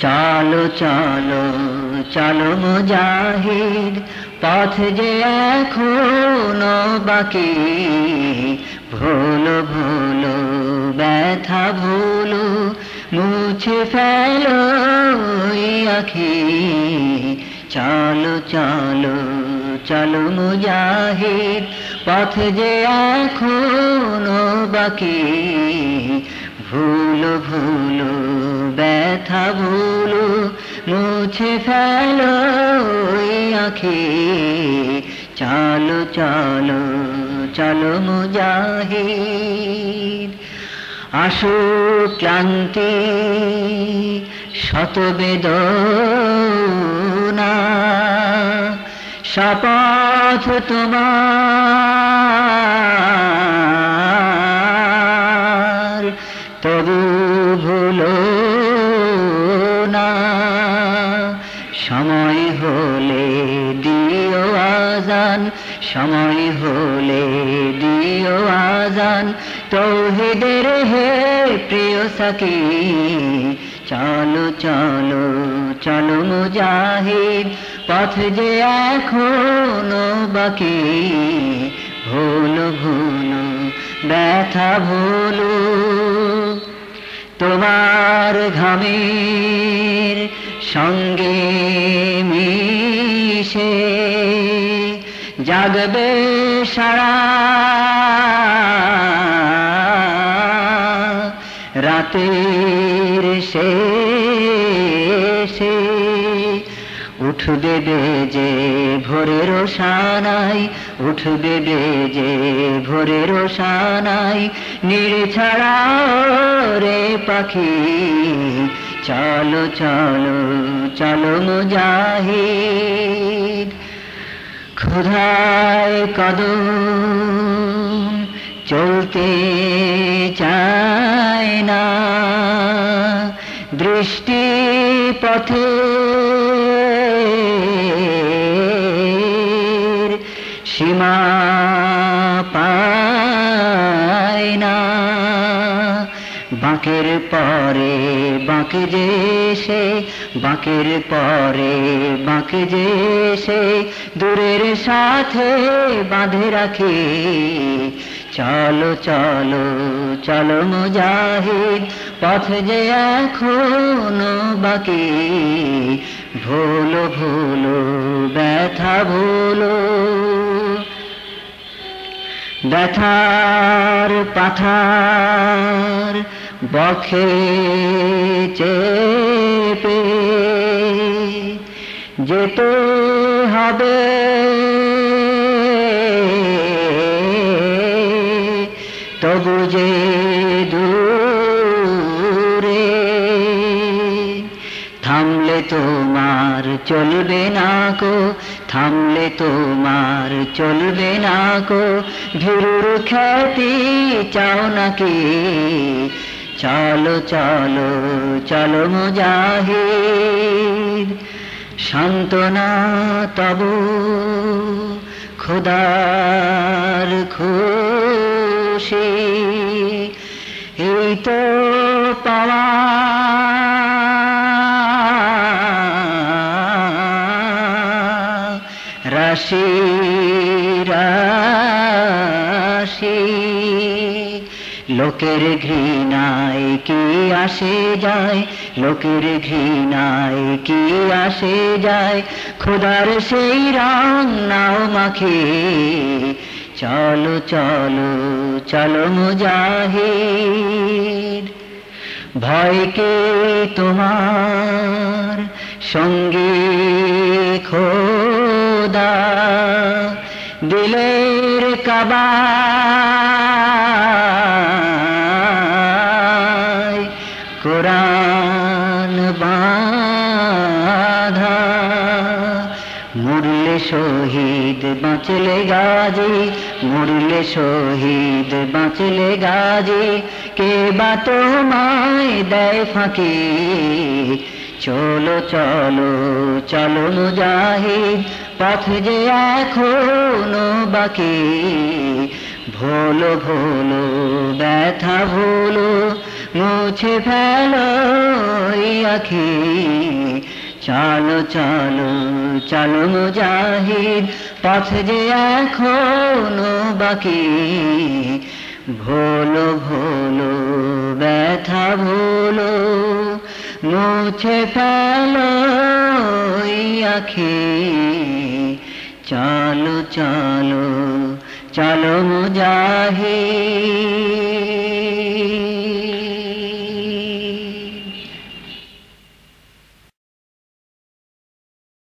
চলো চলো চলো মুজাহিদ, পথ যে এখনও বাকি। ভুলো ভুলো, ব্যথা, ভুলো মুছে ফেলো আখি। চলো চলো চলো মুজাহিদ, পথ যে এখনও বাকি। ভুলো ভুলো ভুলো মুছে ফেলো আখি। চলো চলো চলো মুজাহিদ। আসো ক্লান্তি শতবেদনা। শপথ তোমার। সময় হলে দিও আজান, সময় হলে দিও আজান। তৌহিদের হে প্রিয় সাকি চলো চলো চলো মুজাহিদ, পথ যে এখনও বাকি, ভুলো ভুলো, ব্যথা, ভুলো, তোমার ঘামের সঙ্গে মিশে জাগবে সারা। রাতের শেষে উঠবে বেজে ভোরের সানাই উঠবে বেজে ভোরের সানাই নীড় ছাড়া রে পাখি চলো চলো চলো মুজাহিদ। ক্ষুধায় কদম চলতে চায় না। দৃষ্টি পথে সীমা বাঁকের পরে বাঁকে যে সে, বাঁকের পরে বাঁকে যে সে, দূরের সাথে বাঁধে রাখে। চলো চলো চলো মুজাহিদ, পথ যে এখনও বাকি। ভুলো ভুলো, ব্যথা, ভুলো। ব্যথার পাথার বখে চেপে যেতে হবে। তবু যে দূরে থামলে তোমার চলবে না কো থামলে তোমার চলবে না কো ভীরুর খ্যাতি চাও নাকি? চলো চলো চলো মুজাহিদ সান্ত্বনা তব খোদার খুশি। এই তো পাওয়া রাশি রাশি। লোকের ঘৃণায় কি আসে যায়? লোকের ঘৃণায় কি আসে যায়? খোদার সেই রং নাও মাখে। চলো চলো চলো মুজাহিদ। ভয়কে তোমার? সঙ্গে খোদা। দিলের কাবা বাধা। মুরলে শহীদ, বাঁচলে গাজী। মুরলে শহীদ, বাঁচলে গাজী। কে বা তোমায় দেয় ফাঁকি? চলো চলো চলো মুজাহিদ, পথ যে এখনও বাকি। ভোলো ভোলো, ব্যথা ভোলো, মুছে ফেলো আখি। চলো চলো চলো মুজাহিদ, পথ যে এখনও বাকি। ভোলো ভোলো, ব্যথা ভোলো, মুছে ফেলো আখি। চলো চলো চলো মুজাহিদ।